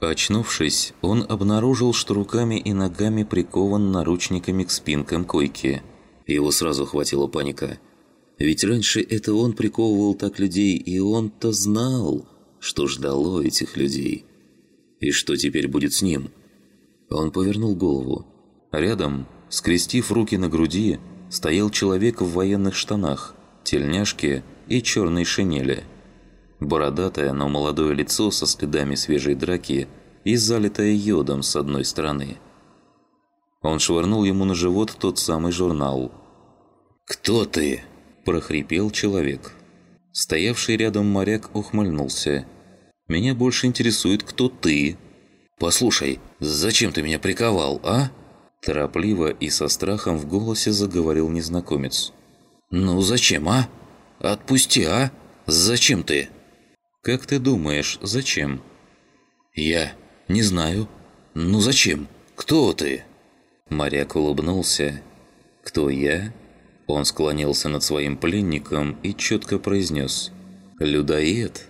Очнувшись, он обнаружил, что руками и ногами прикован наручниками к спинкам койки. Его сразу хватила паника. Ведь раньше это он приковывал так людей, и он-то знал, что ждало этих людей. И что теперь будет с ним? Он повернул голову. Рядом, скрестив руки на груди, стоял человек в военных штанах, тельняшке и черной шинели – Бородатое, но молодое лицо со следами свежей драки и залитое йодом с одной стороны. Он швырнул ему на живот тот самый журнал. «Кто ты?» – прохрипел человек. Стоявший рядом моряк ухмыльнулся. «Меня больше интересует, кто ты?» «Послушай, зачем ты меня приковал, а?» Торопливо и со страхом в голосе заговорил незнакомец. «Ну зачем, а? Отпусти, а? Зачем ты?» «Как ты думаешь, зачем?» «Я не знаю. Ну зачем? Кто ты?» Моряк улыбнулся. «Кто я?» Он склонился над своим пленником и четко произнес «Людоед».